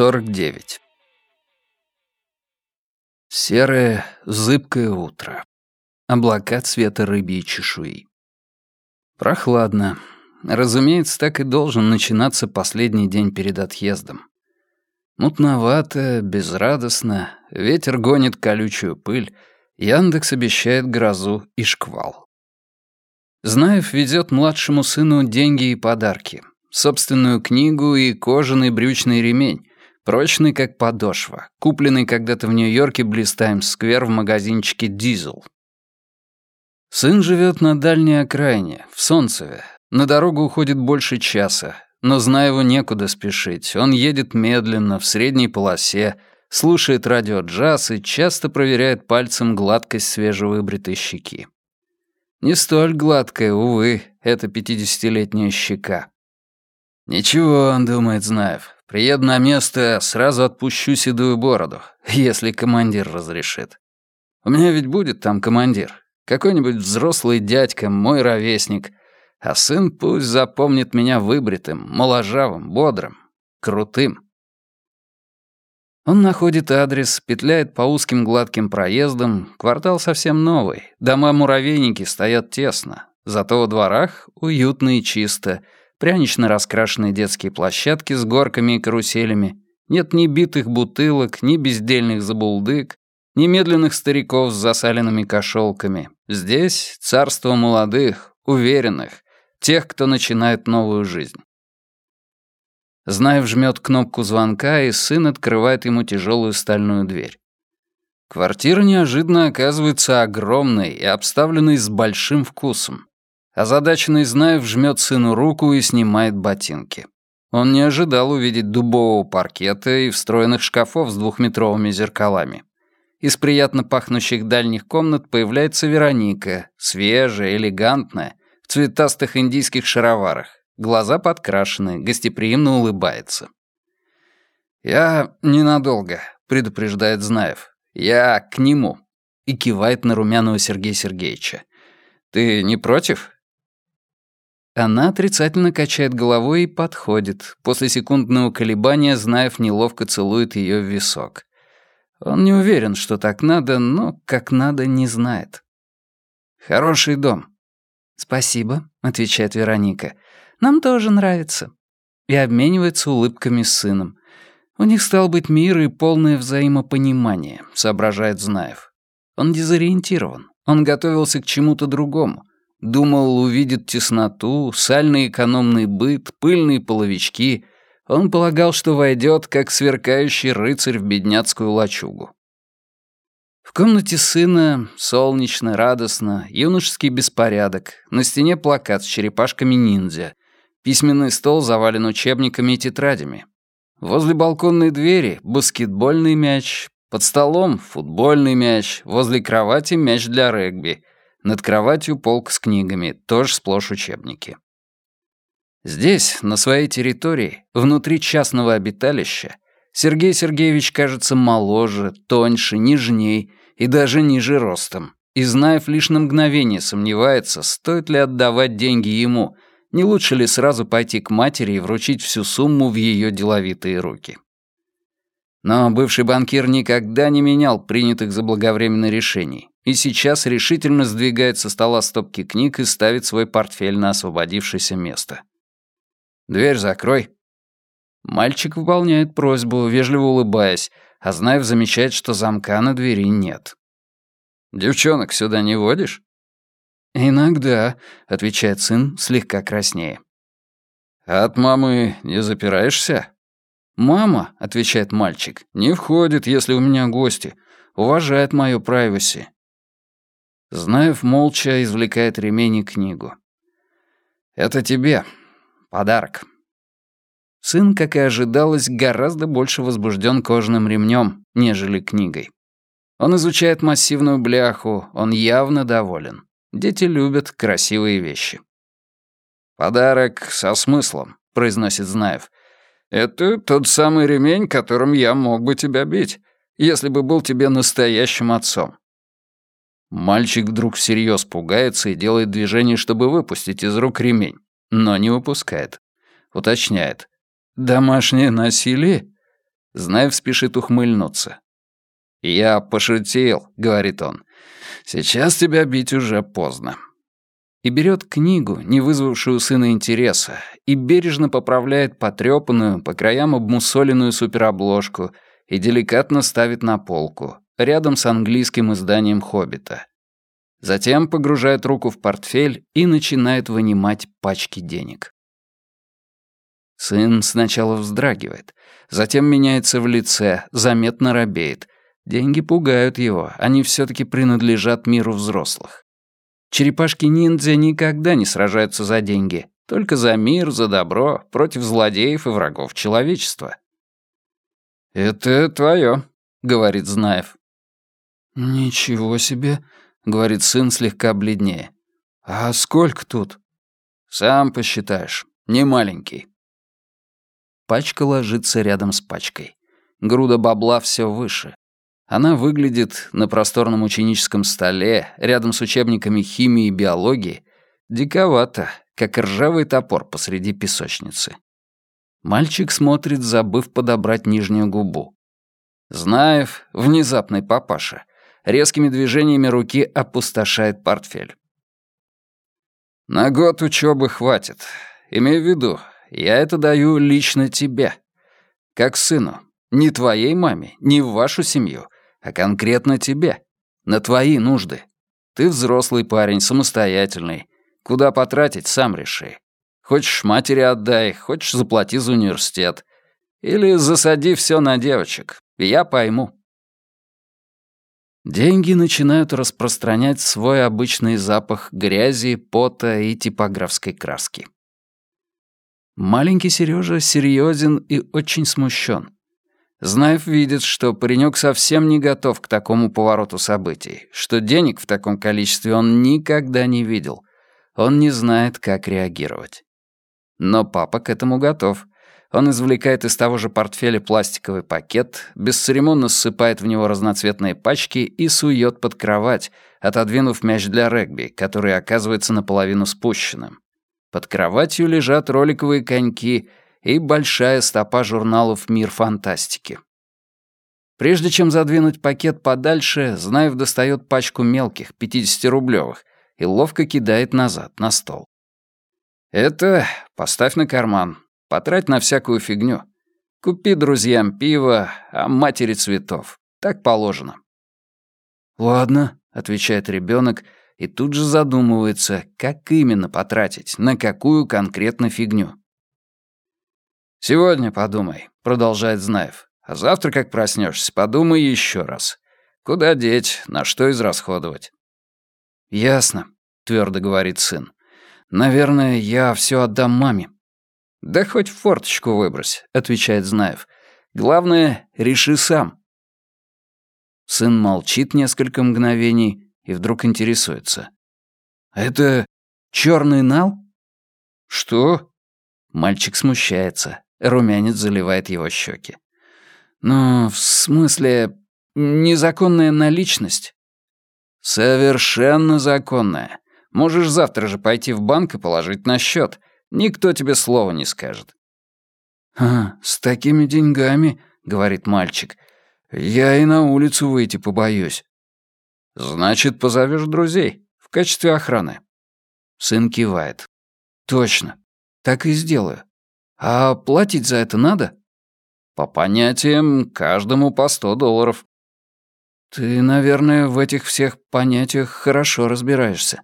49. Серое, зыбкое утро. Облака цвета рыбьей чешуи. Прохладно. Разумеется, так и должен начинаться последний день перед отъездом. Мутновато, безрадостно, ветер гонит колючую пыль, Яндекс обещает грозу и шквал. Знаев везет младшему сыну деньги и подарки, собственную книгу и кожаный брючный ремень, прочный как подошва, купленный когда-то в Нью-Йорке Близ Таймс-сквер в магазинчике «Дизел». Сын живет на дальней окраине, в Солнцеве. На дорогу уходит больше часа, но, зная его, некуда спешить. Он едет медленно, в средней полосе, слушает радио джаз и часто проверяет пальцем гладкость свежевыбритой щеки. Не столь гладкая, увы, эта пятидесятилетняя щека. «Ничего», — думает, Знаев, — «приеду на место, сразу отпущу седую бороду, если командир разрешит. У меня ведь будет там командир, какой-нибудь взрослый дядька, мой ровесник, а сын пусть запомнит меня выбритым, моложавым, бодрым, крутым». Он находит адрес, петляет по узким гладким проездам, квартал совсем новый, дома-муравейники стоят тесно, зато во дворах уютно и чисто — прянично раскрашенные детские площадки с горками и каруселями, нет ни битых бутылок, ни бездельных забулдык, ни медленных стариков с засаленными кошелками. Здесь царство молодых, уверенных, тех, кто начинает новую жизнь. Знаев жмет кнопку звонка, и сын открывает ему тяжелую стальную дверь. Квартира неожиданно оказывается огромной и обставленной с большим вкусом. Озадаченный Знаев жмет сыну руку и снимает ботинки. Он не ожидал увидеть дубового паркета и встроенных шкафов с двухметровыми зеркалами. Из приятно пахнущих дальних комнат появляется Вероника, свежая, элегантная, в цветастых индийских шароварах. Глаза подкрашены, гостеприимно улыбается. «Я ненадолго», — предупреждает Знаев. «Я к нему», — и кивает на румяного Сергея Сергеевича. «Ты не против?» Она отрицательно качает головой и подходит. После секундного колебания Знаев неловко целует ее в висок. Он не уверен, что так надо, но как надо не знает. «Хороший дом». «Спасибо», — отвечает Вероника. «Нам тоже нравится». И обменивается улыбками с сыном. У них стал быть мир и полное взаимопонимание, соображает Знаев. Он дезориентирован. Он готовился к чему-то другому. Думал, увидит тесноту, сальный экономный быт, пыльные половички. Он полагал, что войдет, как сверкающий рыцарь в бедняцкую лачугу. В комнате сына солнечно, радостно, юношеский беспорядок, на стене плакат с черепашками ниндзя, письменный стол завален учебниками и тетрадями. Возле балконной двери баскетбольный мяч, под столом футбольный мяч, возле кровати мяч для регби — над кроватью полк с книгами, тоже сплошь учебники. Здесь, на своей территории, внутри частного обиталища, Сергей Сергеевич кажется моложе, тоньше, нежней и даже ниже ростом. И Знаев лишь на мгновение сомневается, стоит ли отдавать деньги ему, не лучше ли сразу пойти к матери и вручить всю сумму в ее деловитые руки. Но бывший банкир никогда не менял принятых заблаговременно решений и сейчас решительно сдвигает со стола стопки книг и ставит свой портфель на освободившееся место. «Дверь закрой». Мальчик выполняет просьбу, вежливо улыбаясь, а Знаев замечает, что замка на двери нет. «Девчонок сюда не водишь?» «Иногда», — отвечает сын, слегка краснее. «От мамы не запираешься?» «Мама», — отвечает мальчик, — «не входит, если у меня гости. Уважает мою прайваси». Знаев молча извлекает ремень и книгу. «Это тебе. Подарок». Сын, как и ожидалось, гораздо больше возбужден кожаным ремнем, нежели книгой. Он изучает массивную бляху, он явно доволен. Дети любят красивые вещи. «Подарок со смыслом», — произносит Знаев. «Это тот самый ремень, которым я мог бы тебя бить, если бы был тебе настоящим отцом». Мальчик вдруг всерьез пугается и делает движение, чтобы выпустить из рук ремень, но не выпускает. Уточняет. «Домашнее насилие?» Знаев спешит ухмыльнуться. «Я пошутил», — говорит он. «Сейчас тебя бить уже поздно». И берет книгу, не вызвавшую сына интереса, и бережно поправляет потрепанную, по краям обмусоленную суперобложку и деликатно ставит на полку, рядом с английским изданием «Хоббита». Затем погружает руку в портфель и начинает вынимать пачки денег. Сын сначала вздрагивает, затем меняется в лице, заметно робеет. Деньги пугают его, они все таки принадлежат миру взрослых. Черепашки-ниндзя никогда не сражаются за деньги, только за мир, за добро, против злодеев и врагов человечества. «Это твое», — говорит Знаев. «Ничего себе», — говорит сын слегка бледнее. «А сколько тут?» «Сам посчитаешь. Не маленький». Пачка ложится рядом с пачкой. Груда бабла все выше. Она выглядит на просторном ученическом столе, рядом с учебниками химии и биологии, диковато, как ржавый топор посреди песочницы. Мальчик смотрит, забыв подобрать нижнюю губу. Знаев, внезапный папаша, резкими движениями руки опустошает портфель. «На год учебы хватит. Имей в виду, я это даю лично тебе. Как сыну. Не твоей маме, не в вашу семью, а конкретно тебе. На твои нужды. Ты взрослый парень, самостоятельный. Куда потратить, сам реши. Хочешь, матери отдай, хочешь, заплати за университет. Или засади все на девочек. Я пойму. Деньги начинают распространять свой обычный запах грязи, пота и типографской краски. Маленький Сережа серьезен и очень смущен. Знаев видит, что паренек совсем не готов к такому повороту событий, что денег в таком количестве он никогда не видел. Он не знает, как реагировать. Но папа к этому готов. Он извлекает из того же портфеля пластиковый пакет, бесцеремонно ссыпает в него разноцветные пачки и сует под кровать, отодвинув мяч для регби, который оказывается наполовину спущенным. Под кроватью лежат роликовые коньки — и большая стопа журналов «Мир фантастики». Прежде чем задвинуть пакет подальше, Знаев достает пачку мелких, 50-рублевых, и ловко кидает назад, на стол. «Это поставь на карман, потрать на всякую фигню. Купи друзьям пиво, а матери цветов. Так положено». «Ладно», — отвечает ребенок, и тут же задумывается, как именно потратить, на какую конкретно фигню. «Сегодня подумай», — продолжает Знаев. «А завтра, как проснешься, подумай еще раз. Куда деть, на что израсходовать?» «Ясно», — твердо говорит сын. «Наверное, я все отдам маме». «Да хоть форточку выбрось», — отвечает Знаев. «Главное, реши сам». Сын молчит несколько мгновений и вдруг интересуется. «Это черный нал?» «Что?» Мальчик смущается. Румянец заливает его щеки. «Ну, в смысле, незаконная наличность?» «Совершенно законная. Можешь завтра же пойти в банк и положить на счет. Никто тебе слова не скажет». «А, с такими деньгами, — говорит мальчик, — я и на улицу выйти побоюсь». «Значит, позовешь друзей в качестве охраны». Сын кивает. «Точно. Так и сделаю. А платить за это надо? По понятиям, каждому по сто долларов. Ты, наверное, в этих всех понятиях хорошо разбираешься.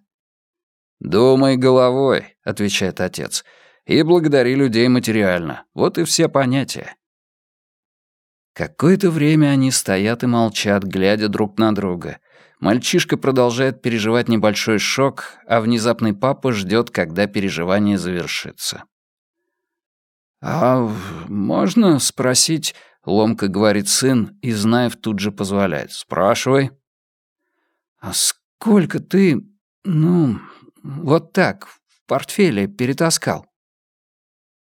«Думай головой», — отвечает отец, — «и благодари людей материально. Вот и все понятия». Какое-то время они стоят и молчат, глядя друг на друга. Мальчишка продолжает переживать небольшой шок, а внезапный папа ждет, когда переживание завершится. «А можно спросить?» — ломко говорит сын, и, Знаев, тут же позволяет. «Спрашивай». «А сколько ты, ну, вот так, портфеле перетаскал?»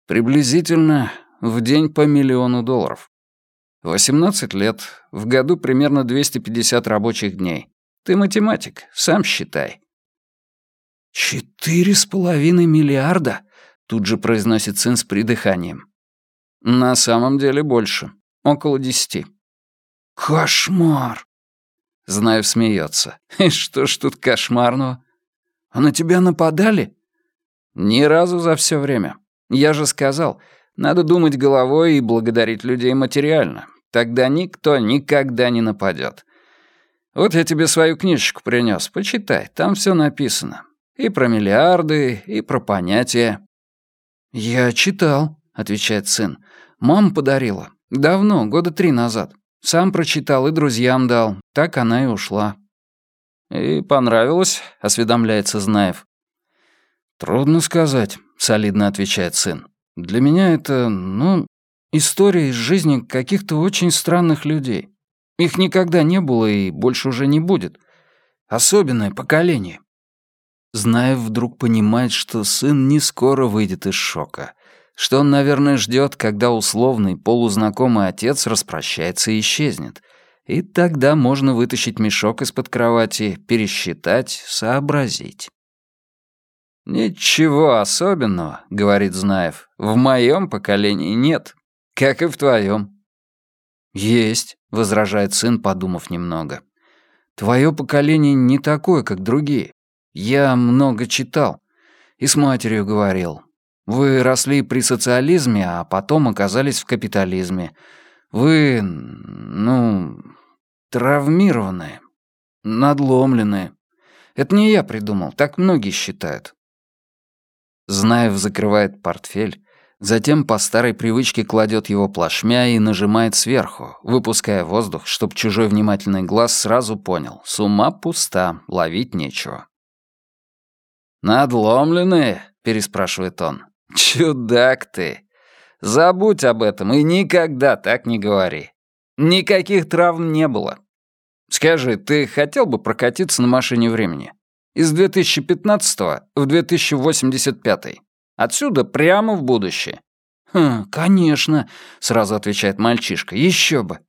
«Приблизительно в день по миллиону долларов. 18 лет, в году примерно 250 рабочих дней. Ты математик, сам считай». «Четыре с половиной миллиарда?» Тут же произносит сын с придыханием. На самом деле больше. около десяти». «Кошмар!» Знаев смеется. «И что ж тут кошмарного? А на тебя нападали?» «Ни разу за все время. Я же сказал, надо думать головой и благодарить людей материально. Тогда никто никогда не нападет. Вот я тебе свою книжечку принес, почитай, там все написано. И про миллиарды, и про понятия». «Я читал», — отвечает сын. «Мама подарила. Давно, года три назад. Сам прочитал и друзьям дал. Так она и ушла». «И понравилось?» — осведомляется Знаев. «Трудно сказать», — солидно отвечает сын. «Для меня это, ну, история из жизни каких-то очень странных людей. Их никогда не было и больше уже не будет. Особенное поколение. Знаев вдруг понимает, что сын не скоро выйдет из шока, что он, наверное, ждет, когда условный полузнакомый отец распрощается и исчезнет. И тогда можно вытащить мешок из-под кровати, пересчитать, сообразить. «Ничего особенного», — говорит Знаев, — «в моем поколении нет, как и в твоем». «Есть», — возражает сын, подумав немного. «Твое поколение не такое, как другие. Я много читал. И с матерью говорил. Вы росли при социализме, а потом оказались в капитализме. Вы, ну, травмированные, надломленные. Это не я придумал, так многие считают. Знаев закрывает портфель, затем по старой привычке кладет его плашмя и нажимает сверху, выпуская воздух, чтобы чужой внимательный глаз сразу понял. С ума пуста, ловить нечего. «Надломленные?» — переспрашивает он. «Чудак ты! Забудь об этом и никогда так не говори. Никаких травм не было. Скажи, ты хотел бы прокатиться на машине времени? Из 2015 в 2085. Отсюда прямо в будущее». «Хм, конечно», — сразу отвечает мальчишка. «Еще бы».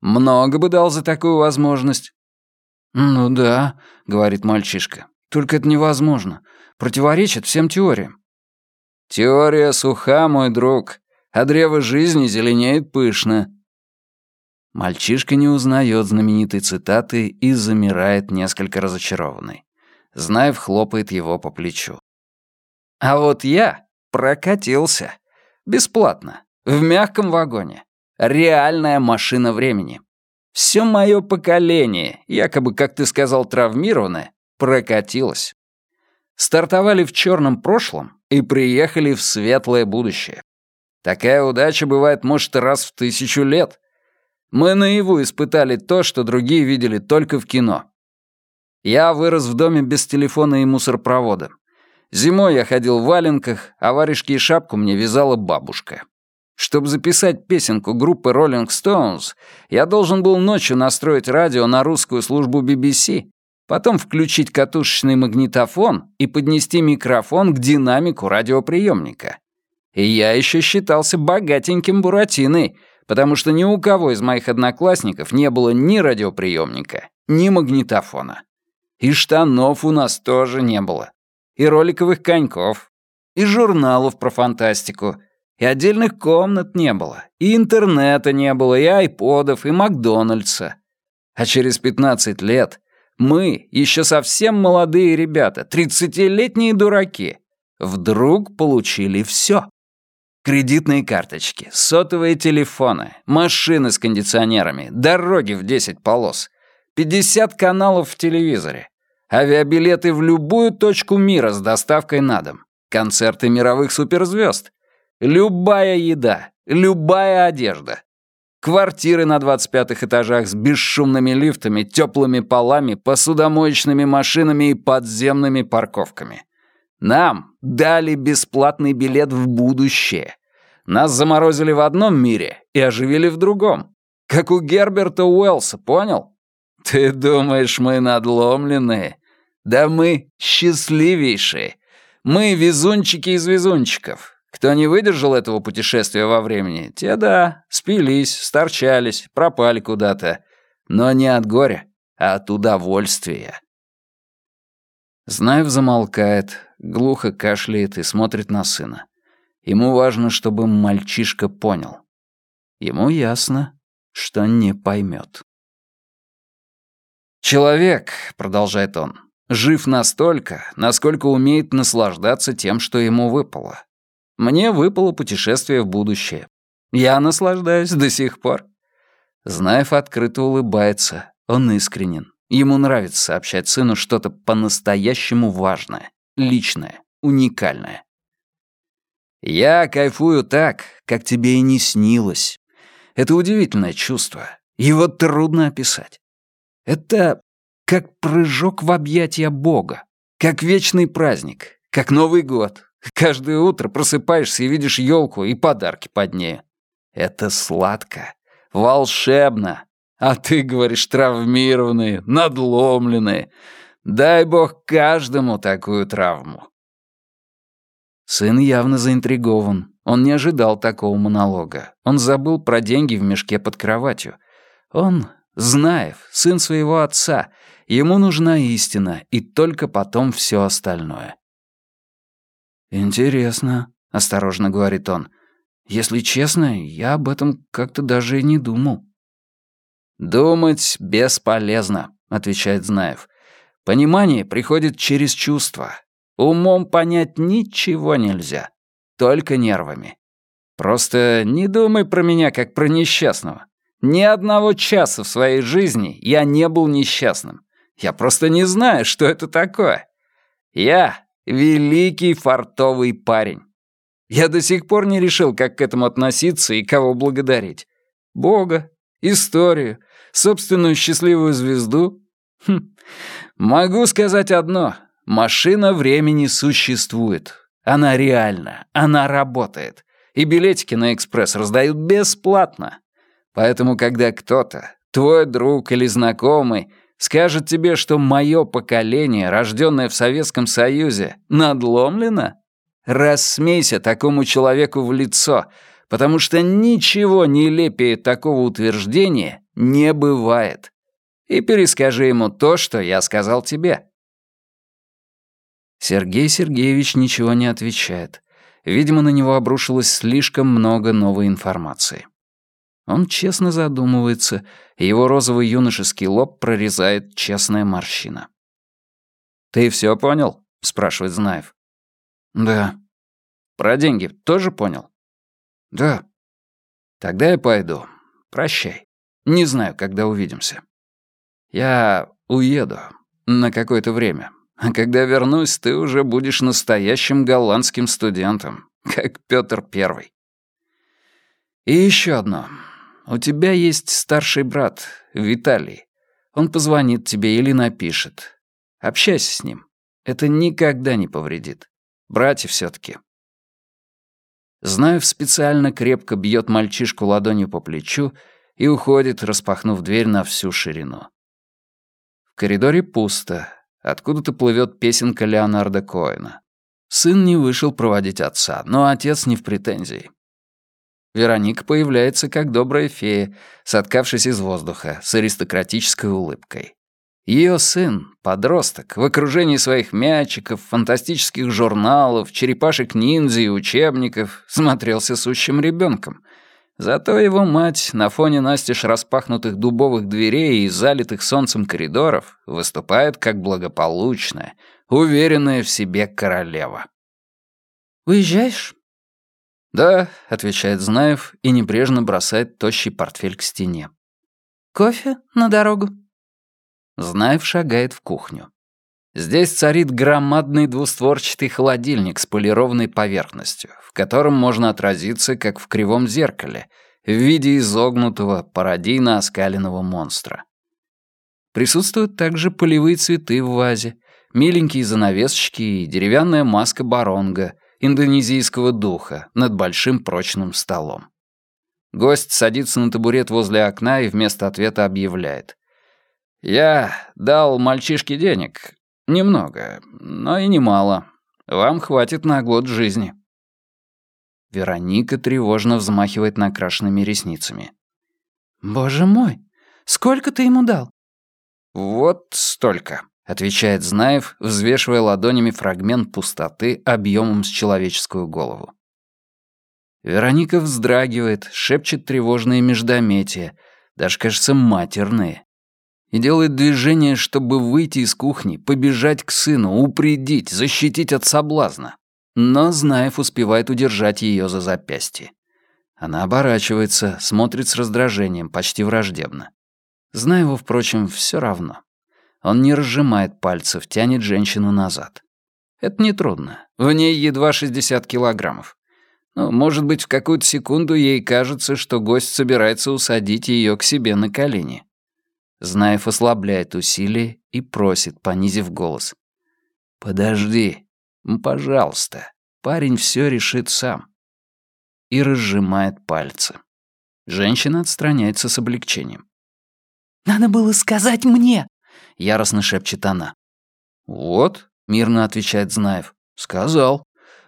«Много бы дал за такую возможность». «Ну да», — говорит мальчишка. Только это невозможно. Противоречит всем теориям. Теория суха, мой друг, а древо жизни зеленеет пышно. Мальчишка не узнает знаменитой цитаты и замирает несколько разочарованный. Знаев хлопает его по плечу. А вот я прокатился. Бесплатно. В мягком вагоне. Реальная машина времени. Все мое поколение, якобы, как ты сказал, травмированное, прокатилась. Стартовали в черном прошлом и приехали в светлое будущее. Такая удача бывает, может, раз в тысячу лет. Мы наяву испытали то, что другие видели только в кино. Я вырос в доме без телефона и мусоропровода. Зимой я ходил в валенках, а варежки и шапку мне вязала бабушка. Чтобы записать песенку группы Rolling Stones, я должен был ночью настроить радио на русскую службу BBC потом включить катушечный магнитофон и поднести микрофон к динамику радиоприемника. И я еще считался богатеньким буратиной, потому что ни у кого из моих одноклассников не было ни радиоприемника, ни магнитофона. И штанов у нас тоже не было. И роликовых коньков, и журналов про фантастику, и отдельных комнат не было, и интернета не было, и айподов, и Макдональдса. А через 15 лет мы, еще совсем молодые ребята, тридцатилетние дураки, вдруг получили все. Кредитные карточки, сотовые телефоны, машины с кондиционерами, дороги в 10 полос, 50 каналов в телевизоре, авиабилеты в любую точку мира с доставкой на дом, концерты мировых суперзвезд, любая еда, любая одежда, Квартиры на 25 этажах с бесшумными лифтами, теплыми полами, посудомоечными машинами и подземными парковками. Нам дали бесплатный билет в будущее. Нас заморозили в одном мире и оживили в другом. Как у Герберта Уэллса, понял? Ты думаешь, мы надломленные? Да мы счастливейшие. Мы везунчики из везунчиков. Кто не выдержал этого путешествия во времени, те, да, спились, сторчались, пропали куда-то. Но не от горя, а от удовольствия. Знаев замолкает, глухо кашляет и смотрит на сына. Ему важно, чтобы мальчишка понял. Ему ясно, что не поймет. «Человек», — продолжает он, — «жив настолько, насколько умеет наслаждаться тем, что ему выпало. Мне выпало путешествие в будущее. Я наслаждаюсь до сих пор». Знаев открыто улыбается, он искренен. Ему нравится сообщать сыну что-то по-настоящему важное, личное, уникальное. «Я кайфую так, как тебе и не снилось. Это удивительное чувство. Его трудно описать. Это как прыжок в объятия Бога, как вечный праздник, как Новый год. Каждое утро просыпаешься и видишь елку и подарки под ней. Это сладко, волшебно. А ты говоришь травмированные, надломленные. Дай бог каждому такую травму. Сын явно заинтригован. Он не ожидал такого монолога. Он забыл про деньги в мешке под кроватью. Он Знаев, сын своего отца, ему нужна истина, и только потом все остальное. «Интересно», — осторожно говорит он. «Если честно, я об этом как-то даже и не думал». «Думать бесполезно», — отвечает Знаев. «Понимание приходит через чувства. Умом понять ничего нельзя, только нервами. Просто не думай про меня как про несчастного. Ни одного часа в своей жизни я не был несчастным. Я просто не знаю, что это такое. Я великий фартовый парень. Я до сих пор не решил, как к этому относиться и кого благодарить. Бога, историю, собственную счастливую звезду. Хм. Могу сказать одно. Машина времени существует. Она реальна, она работает. И билетики на экспресс раздают бесплатно. Поэтому, когда кто-то, твой друг или знакомый, скажет тебе, что мое поколение, рожденное в Советском Союзе, надломлено, рассмейся такому человеку в лицо, потому что ничего нелепее такого утверждения не бывает. И перескажи ему то, что я сказал тебе. Сергей Сергеевич ничего не отвечает. Видимо, на него обрушилось слишком много новой информации. Он честно задумывается, и его розовый юношеский лоб прорезает честная морщина. «Ты все понял?» — спрашивает Знаев. «Да». «Про деньги тоже понял?» «Да». «Тогда я пойду. Прощай. Не знаю, когда увидимся. Я уеду на какое-то время. А когда вернусь, ты уже будешь настоящим голландским студентом, как Петр Первый. И еще одно. У тебя есть старший брат, Виталий. Он позвонит тебе или напишет. Общайся с ним. Это никогда не повредит. Братья все-таки. Знаев специально крепко бьет мальчишку ладонью по плечу и уходит, распахнув дверь на всю ширину. В коридоре пусто. Откуда-то плывет песенка Леонарда Коэна. Сын не вышел проводить отца, но отец не в претензии. Вероника появляется как добрая фея, соткавшись из воздуха, с аристократической улыбкой. Ее сын, подросток, в окружении своих мячиков, фантастических журналов, черепашек-ниндзя и учебников, смотрелся сущим ребенком. Зато его мать на фоне настежь распахнутых дубовых дверей и залитых солнцем коридоров выступает как благополучная, уверенная в себе королева. «Уезжаешь?» «Да», — отвечает Знаев и небрежно бросает тощий портфель к стене. «Кофе на дорогу?» Знаев шагает в кухню. Здесь царит громадный двустворчатый холодильник с полированной поверхностью, в котором можно отразиться, как в кривом зеркале, в виде изогнутого, пародийно оскаленного монстра. Присутствуют также полевые цветы в вазе, миленькие занавесочки и деревянная маска баронга, индонезийского духа над большим прочным столом. Гость садится на табурет возле окна и вместо ответа объявляет. «Я дал мальчишке денег. Немного, но и немало. Вам хватит на год жизни». Вероника тревожно взмахивает накрашенными ресницами. «Боже мой, сколько ты ему дал?» «Вот столько», — отвечает Знаев, взвешивая ладонями фрагмент пустоты объемом с человеческую голову. Вероника вздрагивает, шепчет тревожные междометия, даже, кажется, матерные. И делает движение, чтобы выйти из кухни, побежать к сыну, упредить, защитить от соблазна. Но Знаев успевает удержать ее за запястье. Она оборачивается, смотрит с раздражением, почти враждебно. Знаеву, впрочем, все равно. Он не разжимает пальцев, тянет женщину назад. Это нетрудно. В ней едва 60 килограммов. Ну, может быть, в какую-то секунду ей кажется, что гость собирается усадить ее к себе на колени. Знаев ослабляет усилие и просит, понизив голос. «Подожди. Пожалуйста. Парень все решит сам». И разжимает пальцы. Женщина отстраняется с облегчением. «Надо было сказать мне!» — яростно шепчет она. «Вот», — мирно отвечает Знаев, — «сказал».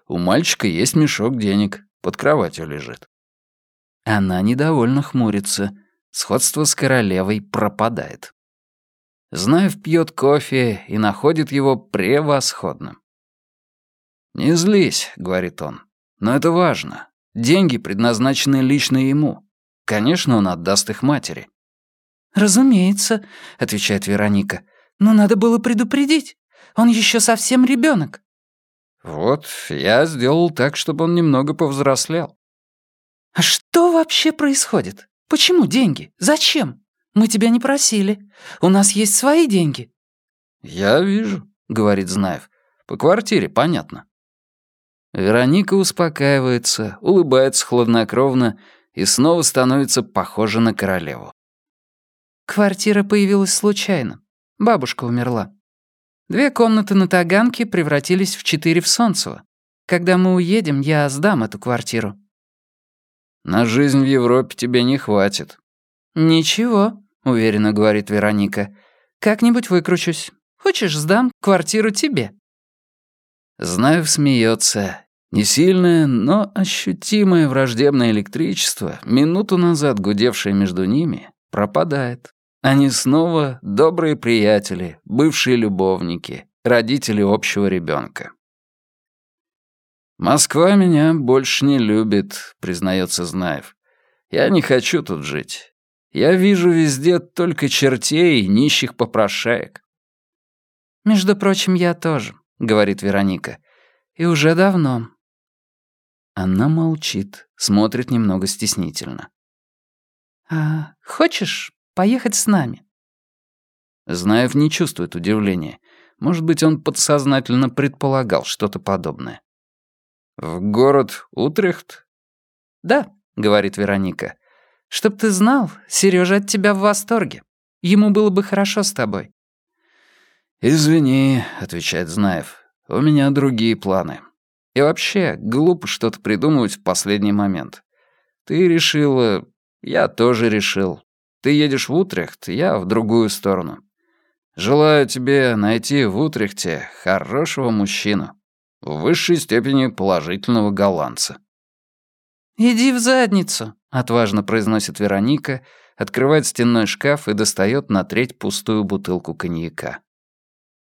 У мальчика есть мешок денег, под кроватью лежит. Она недовольно хмурится. Сходство с королевой пропадает. Знаев пьет кофе и находит его превосходным. «Не злись», — говорит он, — «но это важно. Деньги предназначены лично ему. Конечно, он отдаст их матери». «Разумеется», — отвечает Вероника. «Но надо было предупредить. Он еще совсем ребенок. Вот, я сделал так, чтобы он немного повзрослел. А что вообще происходит? Почему деньги? Зачем? Мы тебя не просили. У нас есть свои деньги. Я вижу, говорит Знаев. По квартире, понятно. Вероника успокаивается, улыбается хладнокровно и снова становится похожа на королеву. Квартира появилась случайно. Бабушка умерла. Две комнаты на Таганке превратились в четыре в Солнцево. Когда мы уедем, я сдам эту квартиру». «На жизнь в Европе тебе не хватит». «Ничего», — уверенно говорит Вероника. «Как-нибудь выкручусь. Хочешь, сдам квартиру тебе?» Знаев смеется. Не сильное, но ощутимое враждебное электричество, минуту назад гудевшее между ними, пропадает. Они снова добрые приятели, бывшие любовники, родители общего ребенка. «Москва меня больше не любит», — признается Знаев. «Я не хочу тут жить. Я вижу везде только чертей и нищих попрошаек». «Между прочим, я тоже», — говорит Вероника. «И уже давно». Она молчит, смотрит немного стеснительно. «А хочешь, Поехать с нами». Знаев не чувствует удивления. Может быть, он подсознательно предполагал что-то подобное. «В город Утрехт?» «Да», — говорит Вероника. «Чтоб ты знал, Сережа от тебя в восторге. Ему было бы хорошо с тобой». «Извини», — отвечает Знаев. «У меня другие планы. И вообще, глупо что-то придумывать в последний момент. Ты решила, я тоже решил. Ты едешь в Утрехт, я в другую сторону. Желаю тебе найти в Утрехте хорошего мужчину, в высшей степени положительного голландца». «Иди в задницу», — отважно произносит Вероника, открывает стенной шкаф и достает на треть пустую бутылку коньяка.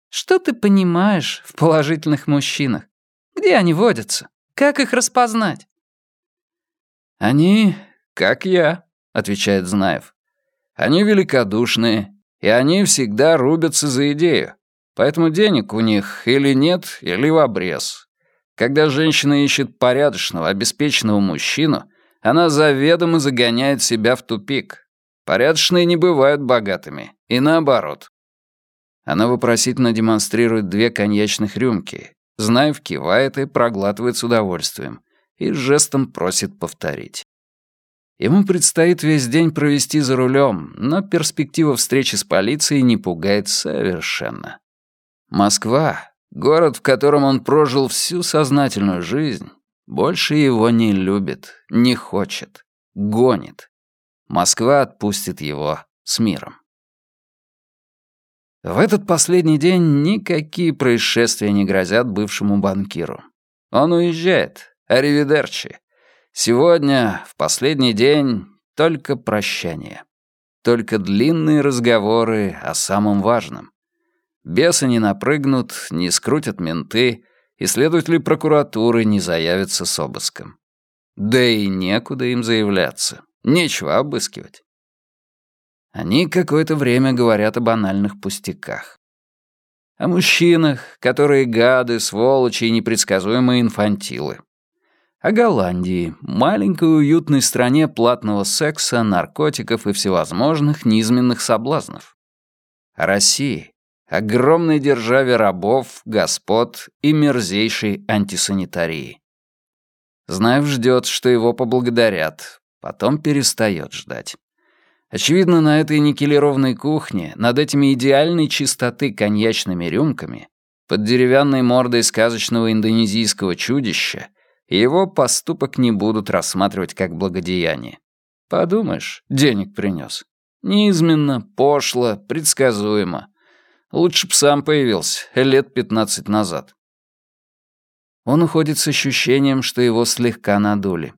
«Что ты понимаешь в положительных мужчинах? Где они водятся? Как их распознать?» «Они, как я», — отвечает Знаев. Они великодушные, и они всегда рубятся за идею. Поэтому денег у них или нет, или в обрез. Когда женщина ищет порядочного, обеспеченного мужчину, она заведомо загоняет себя в тупик. Порядочные не бывают богатыми, и наоборот. Она вопросительно демонстрирует две коньячных рюмки. Знаев кивает и проглатывает с удовольствием. И жестом просит повторить. Ему предстоит весь день провести за рулем, но перспектива встречи с полицией не пугает совершенно. Москва, город, в котором он прожил всю сознательную жизнь, больше его не любит, не хочет, гонит. Москва отпустит его с миром. В этот последний день никакие происшествия не грозят бывшему банкиру. Он уезжает. Аривидерчи. Сегодня, в последний день, только прощание. Только длинные разговоры о самом важном. Бесы не напрыгнут, не скрутят менты, и следователи прокуратуры не заявятся с обыском. Да и некуда им заявляться. Нечего обыскивать. Они какое-то время говорят о банальных пустяках. О мужчинах, которые гады, сволочи и непредсказуемые инфантилы. О Голландии, маленькой уютной стране платного секса, наркотиков и всевозможных низменных соблазнов. О России, огромной державе рабов, господ и мерзейшей антисанитарии. Знаев ждет, что его поблагодарят, потом перестает ждать. Очевидно, на этой никелированной кухне, над этими идеальной чистоты коньячными рюмками, под деревянной мордой сказочного индонезийского чудища, его поступок не будут рассматривать как благодеяние. Подумаешь, денег принес. Низменно, пошло, предсказуемо. Лучше б сам появился, лет пятнадцать назад. Он уходит с ощущением, что его слегка надули.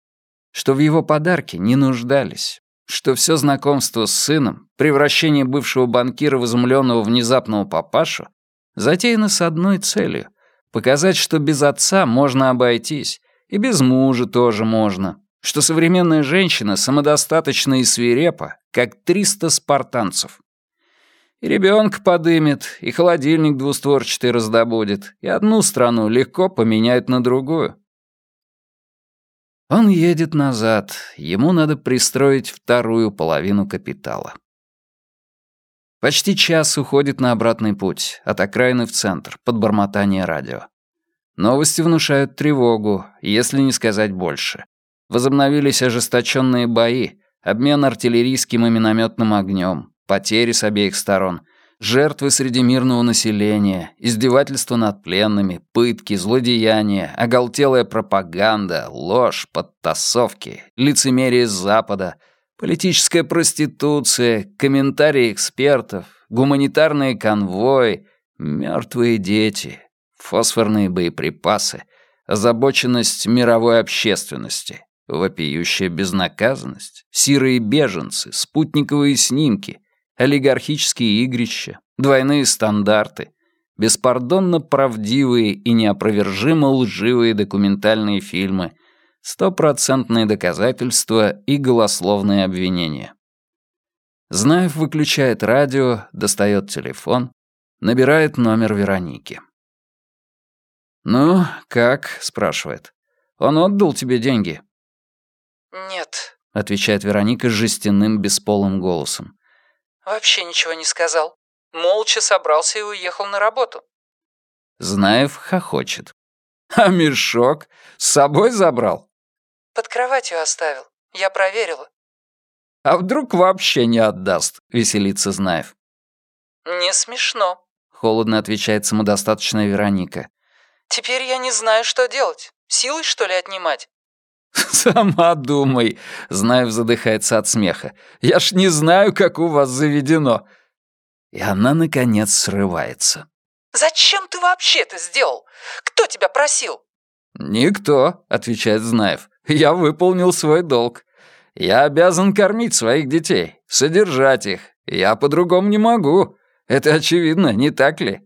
Что в его подарке не нуждались. Что все знакомство с сыном, превращение бывшего банкира в изумленного внезапного папашу, затеяно с одной целью — показать, что без отца можно обойтись, и без мужа тоже можно, что современная женщина самодостаточна и свирепа, как 300 спартанцев. И ребенка подымет, и холодильник двустворчатый раздобудет, и одну страну легко поменяет на другую. Он едет назад, ему надо пристроить вторую половину капитала. Почти час уходит на обратный путь, от окраины в центр, под бормотание радио. Новости внушают тревогу, если не сказать больше. Возобновились ожесточенные бои, обмен артиллерийским и минометным огнем, потери с обеих сторон, жертвы среди мирного населения, издевательства над пленными, пытки, злодеяния, оголтелая пропаганда, ложь, подтасовки, лицемерие Запада, политическая проституция, комментарии экспертов, гуманитарные конвои, мертвые дети, фосфорные боеприпасы, озабоченность мировой общественности, вопиющая безнаказанность, сирые беженцы, спутниковые снимки, олигархические игрища, двойные стандарты, беспардонно правдивые и неопровержимо лживые документальные фильмы, стопроцентные доказательства и голословные обвинения. Знаев выключает радио, достает телефон, набирает номер Вероники. «Ну, как?» — спрашивает. «Он отдал тебе деньги?» «Нет», — отвечает Вероника с жестяным бесполым голосом. Вообще ничего не сказал. Молча собрался и уехал на работу. Знаев хохочет. А мешок с собой забрал? Под кроватью оставил. Я проверила. А вдруг вообще не отдаст, веселится Знаев. Не смешно, холодно отвечает самодостаточная Вероника. Теперь я не знаю, что делать. Силой, что ли, отнимать? «Сама думай», — Знаев задыхается от смеха. «Я ж не знаю, как у вас заведено». И она, наконец, срывается. «Зачем ты вообще это сделал? Кто тебя просил?» «Никто», — отвечает Знаев. «Я выполнил свой долг. Я обязан кормить своих детей, содержать их. Я по-другому не могу. Это очевидно, не так ли?»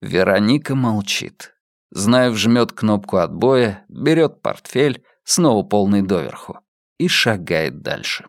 Вероника молчит. Знаев жмет кнопку отбоя, берет портфель, снова полный доверху, и шагает дальше.